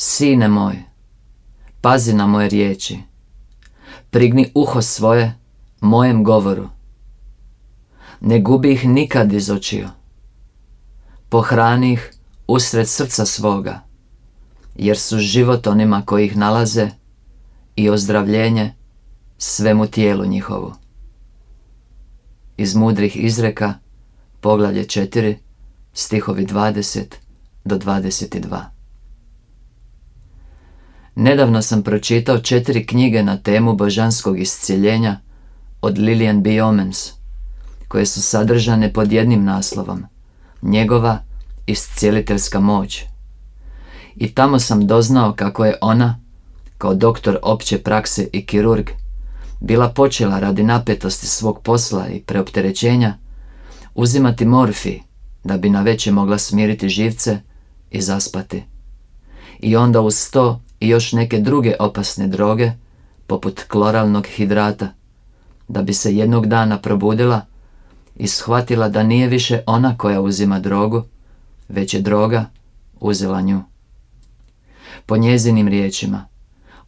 Sine moj, pazi na moje riječi, prigni uho svoje mojem govoru. Ne gubi ih nikad iz očiju. Pohrani ih usred srca svoga, jer su život onima koji ih nalaze i ozdravljenje svemu tijelu njihovu. Iz mudrih izreka, poglavlje 4, stihovi 20 do 22. Nedavno sam pročitao četiri knjige na temu božanskog iscijeljenja od Lilian B. Omens, koje su sadržane pod jednim naslovom Njegova iscijeliteljska moć. I tamo sam doznao kako je ona, kao doktor opće prakse i kirurg, bila počela radi napetosti svog posla i preopterećenja uzimati morfi da bi na veće mogla smiriti živce i zaspati. I onda uz to i još neke druge opasne droge, poput kloralnog hidrata, da bi se jednog dana probudila i shvatila da nije više ona koja uzima drogu, već je droga uzela nju. Po njezinim riječima,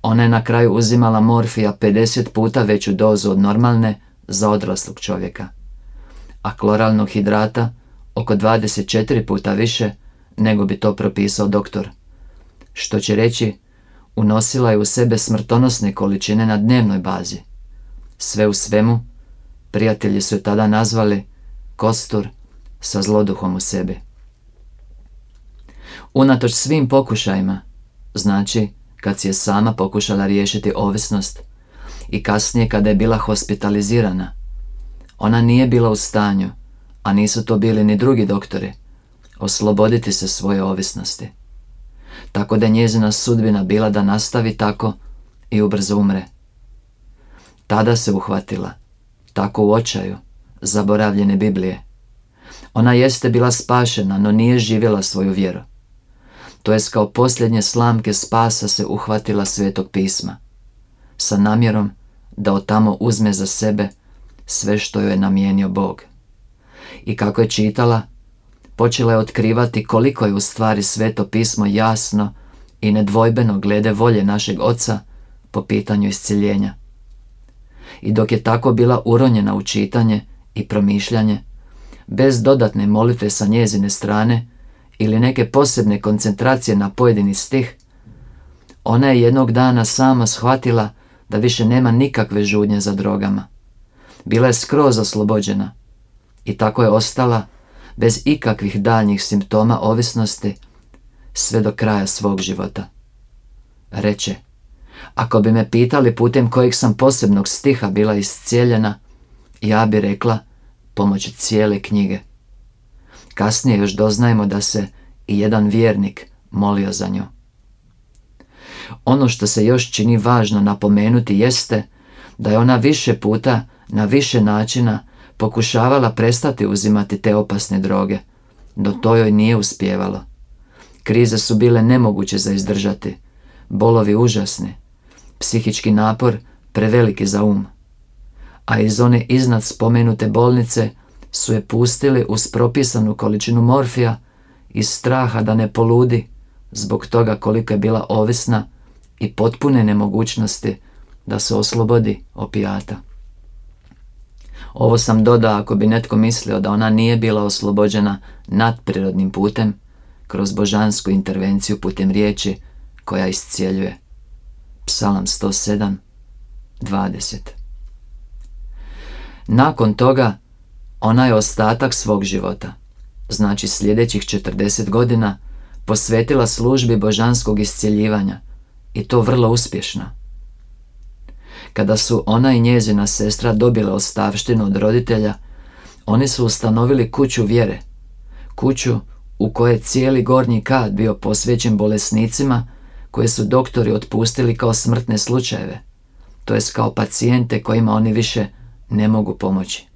ona je na kraju uzimala morfija 50 puta veću dozu od normalne za odraslog čovjeka, a kloralnog hidrata oko 24 puta više nego bi to propisao doktor. Što će reći, unosila je u sebe smrtonosne količine na dnevnoj bazi. Sve u svemu, prijatelji su je tada nazvali kostur sa zloduhom u sebi. Unatoč svim pokušajima, znači kad si je sama pokušala riješiti ovisnost i kasnije kada je bila hospitalizirana, ona nije bila u stanju, a nisu to bili ni drugi doktori, osloboditi se svoje ovisnosti. Tako da je njezina sudbina bila da nastavi tako i ubrzo umre. Tada se uhvatila, tako u očaju, zaboravljene Biblije. Ona jeste bila spašena, no nije živjela svoju vjeru. To jest kao posljednje slamke spasa se uhvatila svetog pisma, sa namjerom da od tamo uzme za sebe sve što joj je namijenio Bog. I kako je čitala, počela je otkrivati koliko je u stvari sveto pismo jasno i nedvojbeno glede volje našeg oca po pitanju isciljenja. I dok je tako bila uronjena u čitanje i promišljanje, bez dodatne molitve sa njezine strane ili neke posebne koncentracije na pojedini stih, ona je jednog dana sama shvatila da više nema nikakve žudnje za drogama. Bila je skroz oslobođena i tako je ostala bez ikakvih daljnjih simptoma ovisnosti sve do kraja svog života. Reče, ako bi me pitali putem kojeg sam posebnog stiha bila iscijeljena, ja bi rekla pomoću cijele knjige. Kasnije još doznajemo da se i jedan vjernik molio za nju. Ono što se još čini važno napomenuti jeste da je ona više puta na više načina pokušavala prestati uzimati te opasne droge, no to joj nije uspjevalo. Krize su bile nemoguće za izdržati, bolovi užasni, psihički napor preveliki za um. A iz one iznad spomenute bolnice su je pustili uz propisanu količinu morfija iz straha da ne poludi zbog toga koliko je bila ovisna i potpune nemogućnosti da se oslobodi opijata. Ovo sam dodao ako bi netko mislio da ona nije bila oslobođena nadprirodnim putem kroz božansku intervenciju putem riječi koja iscijeljuje. Psalam 107, 20. Nakon toga ona je ostatak svog života, znači sljedećih 40 godina, posvetila službi božanskog iscjeljivanja i to vrlo uspješno. Kada su ona i njezina sestra dobile ostavštinu od roditelja, oni su ustanovili kuću vjere, kuću u kojoj je cijeli gornji kat bio posvećen bolesnicima koje su doktori otpustili kao smrtne slučajeve, to jest kao pacijente kojima oni više ne mogu pomoći.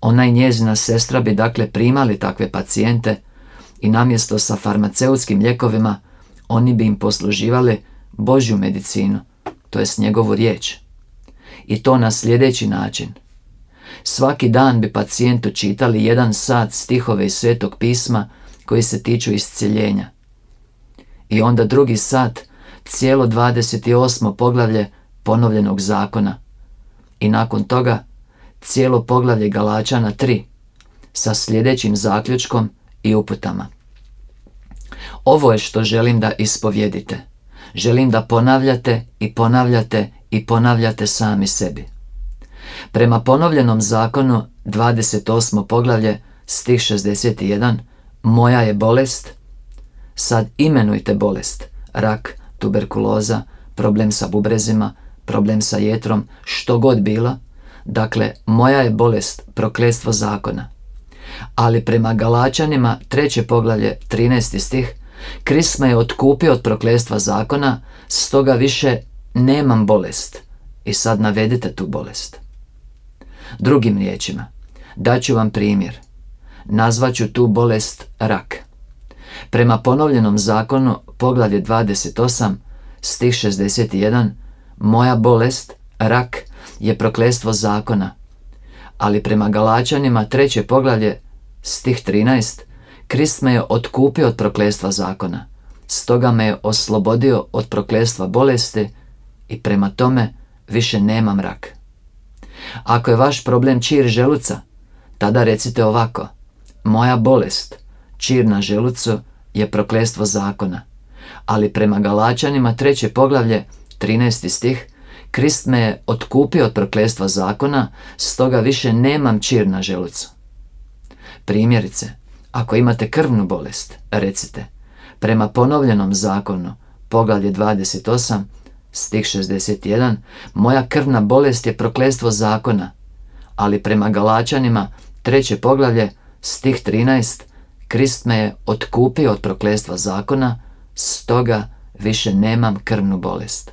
Ona i njezina sestra bi dakle primali takve pacijente i namjesto sa farmaceutskim ljekovima oni bi im posluživali Božju medicinu, to jest njegovu riječ. I to na sljedeći način. Svaki dan bi pacijentu čitali jedan sat stihove iz svetog pisma koji se tiču isciljenja. I onda drugi sat, cijelo 28. poglavlje ponovljenog zakona. I nakon toga cijelo poglavlje Galačana 3 sa sljedećim zaključkom i uputama. Ovo je što želim da ispovjedite. Želim da ponavljate i ponavljate i ponavljate sami sebi. Prema ponovljenom zakonu 28. poglavlje stih 61 Moja je bolest, sad imenujte bolest, rak, tuberkuloza, problem sa bubrezima, problem sa jetrom, što god bila, dakle moja je bolest prokletstvo zakona. Ali prema Galačanima treće poglavlje 13. stih Krist me je otkupio od prokletstva zakona, stoga više nemam bolest. I sad navedite tu bolest. Drugim riječima, daću vam primjer. Nazvaću tu bolest rak. Prema ponovljenom zakonu, poglavlje 28, stih 61, moja bolest, rak, je prokletstvo zakona. Ali prema Galačanima treće poglavlje, stih 13, Krist me je otkupio od prokletstva zakona. Stoga me je oslobodio od prokletstva bolesti i prema tome više nemam rak. Ako je vaš problem čir želuca, tada recite ovako. Moja bolest, čir na želucu, je prokletstvo zakona. Ali prema Galačanima treće poglavlje, 13. stih, Krist me je otkupio od prokletstva zakona, stoga više nemam čir na želucu. Primjerice, ako imate krvnu bolest, recite, prema ponovljenom zakonu, poglavlje 28, stih 61, moja krvna bolest je prokletstvo zakona, ali prema Galačanima, treće poglavlje, stih 13, Krist me je otkupio od prokletstva zakona, stoga više nemam krvnu bolest.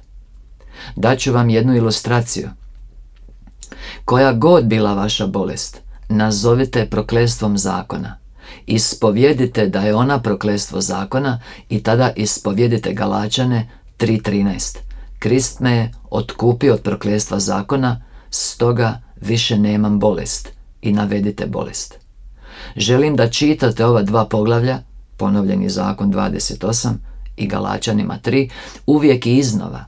Daću vam jednu ilustraciju. Koja god bila vaša bolest, nazovite prokletstvom zakona. Ispovjedite da je ona prokletstvo zakona i tada ispovjedite Galačane 3.13. Krist me je otkupio od prokletstva zakona, stoga više nemam bolest i navedite bolest. Želim da čitate ova dva poglavlja, ponovljeni zakon 28 i Galačanima 3, uvijek i iznova.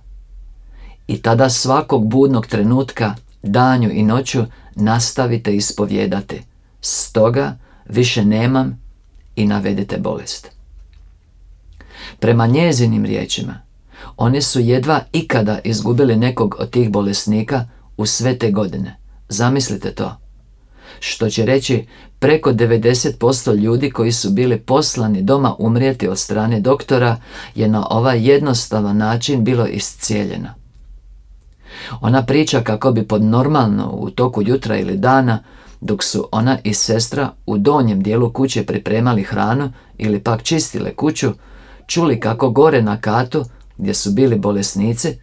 I tada svakog budnog trenutka, danju i noću nastavite ispovjedati. Stoga više nemam i navedite bolest. Prema njezinim riječima, oni su jedva ikada izgubili nekog od tih bolesnika u sve te godine. Zamislite to. Što će reći preko 90% ljudi koji su bili poslani doma umrijeti od strane doktora je na ovaj jednostavan način bilo iscijeljeno. Ona priča kako bi pod normalno u toku jutra ili dana dok su ona i sestra u donjem dijelu kuće pripremali hranu ili pak čistile kuću, čuli kako gore na katu gdje su bili bolesnici,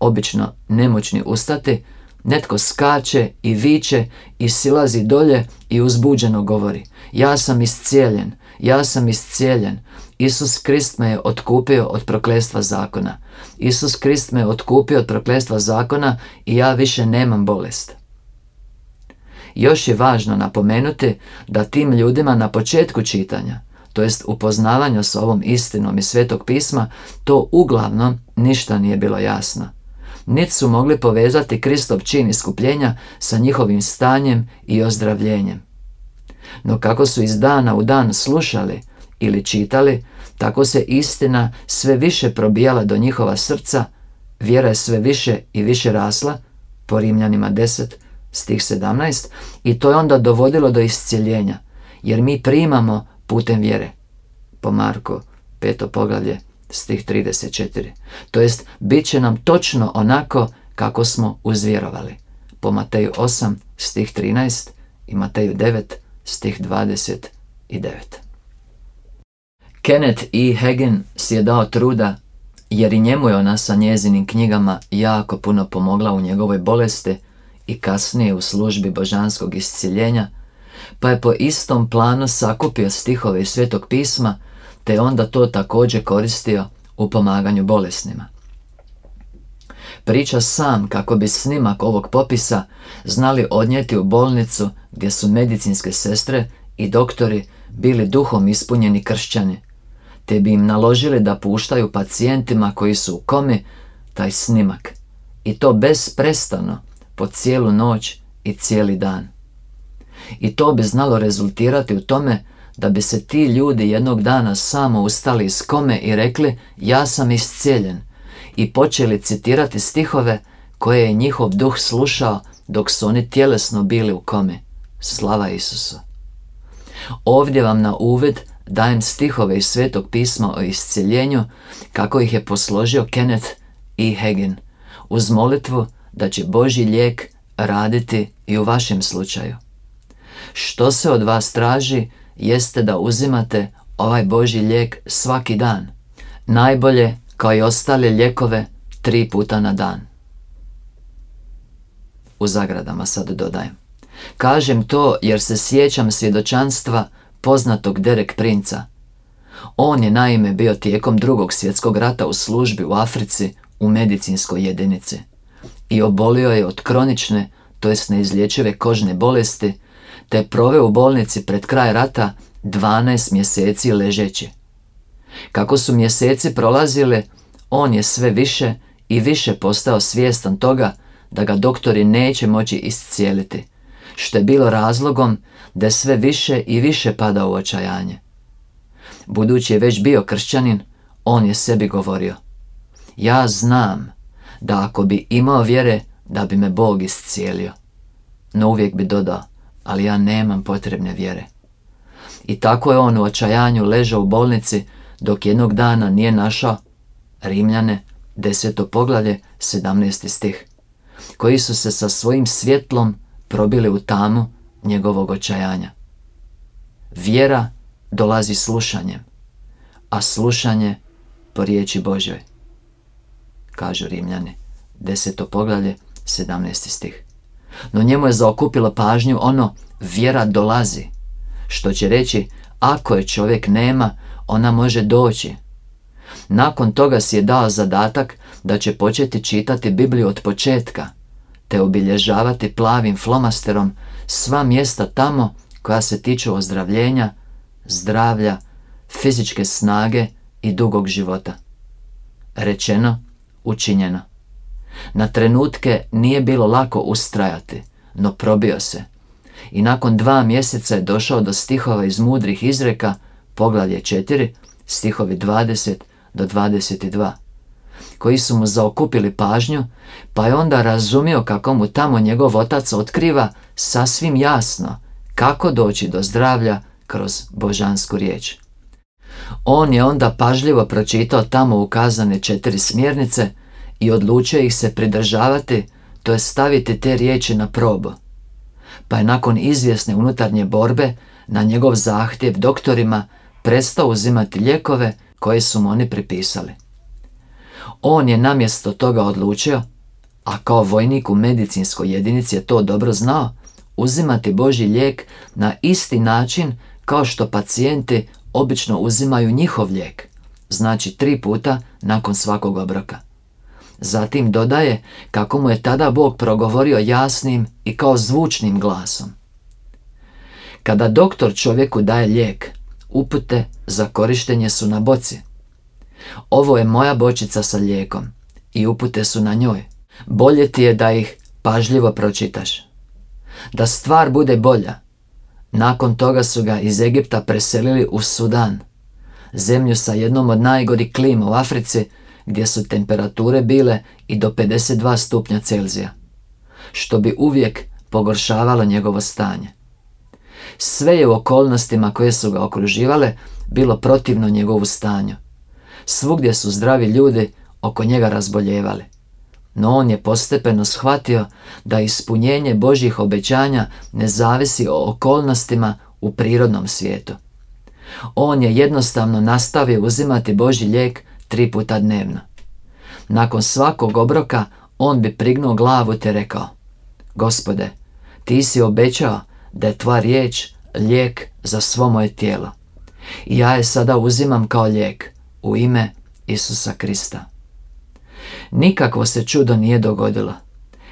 obično nemoćni ustati, netko skače i viče i silazi dolje i uzbuđeno govori Ja sam iscijeljen, ja sam iscijeljen. Isus Krist me je otkupio od proklestva zakona. Isus Krist me je otkupio od proklestva zakona i ja više nemam bolest. Još je važno napomenuti da tim ljudima na početku čitanja, to jest upoznavanja s ovom istinom iz Svetog pisma, to uglavnom ništa nije bilo jasno. Niti su mogli povezati Kristov čin iskupljenja sa njihovim stanjem i ozdravljenjem. No kako su iz dana u dan slušali ili čitali, tako se istina sve više probijala do njihova srca, vjera je sve više i više rasla, po Rimljanima 10, stih 17, i to je onda dovodilo do iscjeljenja, jer mi primamo putem vjere. Po Marku, peto poglavlje, stih 34. To jest, bit će nam točno onako kako smo uzvjerovali. Po Mateju 8, stih 13 i Mateju 9, stih 29. Kenneth E. Hagen si je dao truda jer i njemu je ona sa njezinim knjigama jako puno pomogla u njegovoj bolesti i kasnije u službi božanskog isciljenja, pa je po istom planu sakupio stihove iz Svetog pisma, te onda to također koristio u pomaganju bolesnima. Priča sam kako bi snimak ovog popisa znali odnijeti u bolnicu gdje su medicinske sestre i doktori bili duhom ispunjeni kršćani, te bi im naložili da puštaju pacijentima koji su u komi taj snimak. I to besprestano, po cijelu noć i cijeli dan. I to bi znalo rezultirati u tome da bi se ti ljudi jednog dana samo ustali iz kome i rekli ja sam iscijeljen i počeli citirati stihove koje je njihov duh slušao dok su oni tjelesno bili u kome. Slava Isusu. Ovdje vam na uvid dajem stihove iz Svetog pisma o iscijeljenju kako ih je posložio Kenneth i e. Hagin uz molitvu da će Božji lijek raditi i u vašem slučaju. Što se od vas traži jeste da uzimate ovaj Božji lijek svaki dan. Najbolje, kao i ostale lijekove, tri puta na dan. U zagradama sad dodajem. Kažem to jer se sjećam svjedočanstva poznatog Derek Princa. On je naime bio tijekom drugog svjetskog rata u službi u Africi u medicinskoj jedinici i obolio je od kronične, to jest neizlječive kožne bolesti, te proveo u bolnici pred kraj rata 12 mjeseci ležeći. Kako su mjeseci prolazile, on je sve više i više postao svjestan toga da ga doktori neće moći iscijeliti, što je bilo razlogom da je sve više i više pada u očajanje. Budući je već bio kršćanin, on je sebi govorio Ja znam da ako bi imao vjere, da bi me Bog iscijelio. No uvijek bi dodao, ali ja nemam potrebne vjere. I tako je on u očajanju ležao u bolnici dok jednog dana nije našao Rimljane, deseto poglavlje, 17. stih, koji su se sa svojim svjetlom probili u tamu njegovog očajanja. Vjera dolazi slušanjem, a slušanje po riječi Božoj. Kažu Rimljani, deseto poglavlje, 17. stih. No njemu je zaokupilo pažnju ono vjera dolazi, što će reći ako je čovjek nema, ona može doći. Nakon toga si je dao zadatak da će početi čitati Bibliju od početka, te obilježavati plavim flomasterom sva mjesta tamo koja se tiču ozdravljenja, zdravlja, fizičke snage i dugog života. Rečeno, učinjeno. Na trenutke nije bilo lako ustrajati, no probio se. I nakon dva mjeseca je došao do stihova iz mudrih izreka, poglavlje 4, stihovi 20 do 22, koji su mu zaokupili pažnju, pa je onda razumio kako mu tamo njegov otac otkriva sasvim jasno kako doći do zdravlja kroz božansku riječ. On je onda pažljivo pročitao tamo ukazane četiri smjernice i odlučio ih se pridržavati, to je staviti te riječi na probu. Pa je nakon izvjesne unutarnje borbe na njegov zahtjev doktorima prestao uzimati lijekove koje su mu oni pripisali. On je namjesto toga odlučio, a kao vojnik u medicinskoj jedinici je to dobro znao, uzimati Boži lijek na isti način kao što pacijenti obično uzimaju njihov lijek, znači tri puta nakon svakog obroka. Zatim dodaje kako mu je tada Bog progovorio jasnim i kao zvučnim glasom. Kada doktor čovjeku daje lijek, upute za korištenje su na boci. Ovo je moja bočica sa lijekom i upute su na njoj. Bolje ti je da ih pažljivo pročitaš. Da stvar bude bolja, nakon toga su ga iz Egipta preselili u Sudan, zemlju sa jednom od najgorih klima u Africi, gdje su temperature bile i do 52 stupnja Celzija, što bi uvijek pogoršavalo njegovo stanje. Sve je u okolnostima koje su ga okruživale bilo protivno njegovu stanju. Svugdje su zdravi ljudi oko njega razboljevali. No on je postepeno shvatio da ispunjenje Božjih obećanja ne zavisi o okolnostima u prirodnom svijetu. On je jednostavno nastavio uzimati Božji lijek tri puta dnevno. Nakon svakog obroka on bi prignuo glavu te rekao Gospode, ti si obećao da je tva riječ lijek za svo moje tijelo. I ja je sada uzimam kao lijek u ime Isusa Krista. Nikakvo se čudo nije dogodilo.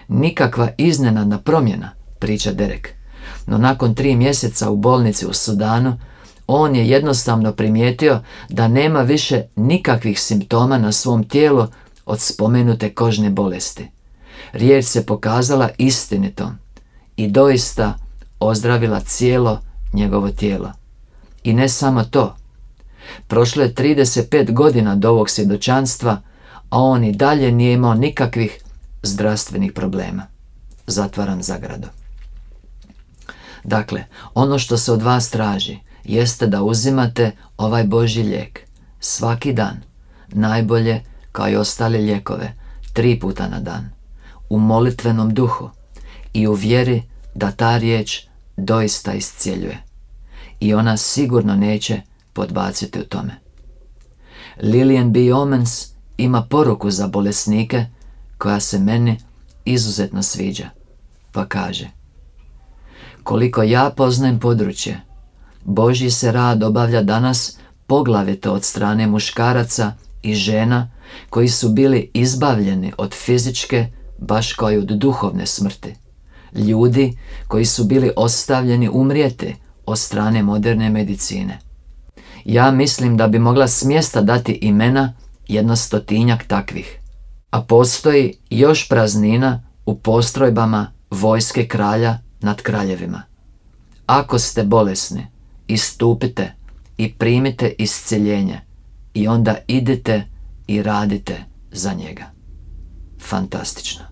Nikakva iznenadna promjena, priča Derek. No nakon tri mjeseca u bolnici u Sudanu, On je jednostavno primijetio da nema više nikakvih simptoma na svom tijelu od spomenute kožne bolesti. Riječ se pokazala istinitom i doista ozdravila cijelo njegovo tijelo. I ne samo to. Prošlo je 35 godina do ovog svjedočanstva, a on i dalje nije imao nikakvih zdravstvenih problema. Zatvaram zagradu. Dakle, ono što se od vas traži jeste da uzimate ovaj Božji lijek svaki dan, najbolje kao i ostale lijekove, tri puta na dan, u molitvenom duhu i u vjeri da ta riječ doista iscijeljuje. I ona sigurno neće podbaciti u tome. Lilian B. Omens ima poruku za bolesnike koja se meni izuzetno sviđa, pa kaže Koliko ja poznajem područje, Božji se rad obavlja danas poglavito od strane muškaraca i žena koji su bili izbavljeni od fizičke baš kao i od duhovne smrti. Ljudi koji su bili ostavljeni umrijeti od strane moderne medicine. Ja mislim da bi mogla smjesta dati imena jedno stotinjak takvih. A postoji još praznina u postrojbama vojske kralja nad kraljevima. Ako ste bolesni, istupite i primite isceljenje i onda idete i radite za njega. Fantastično.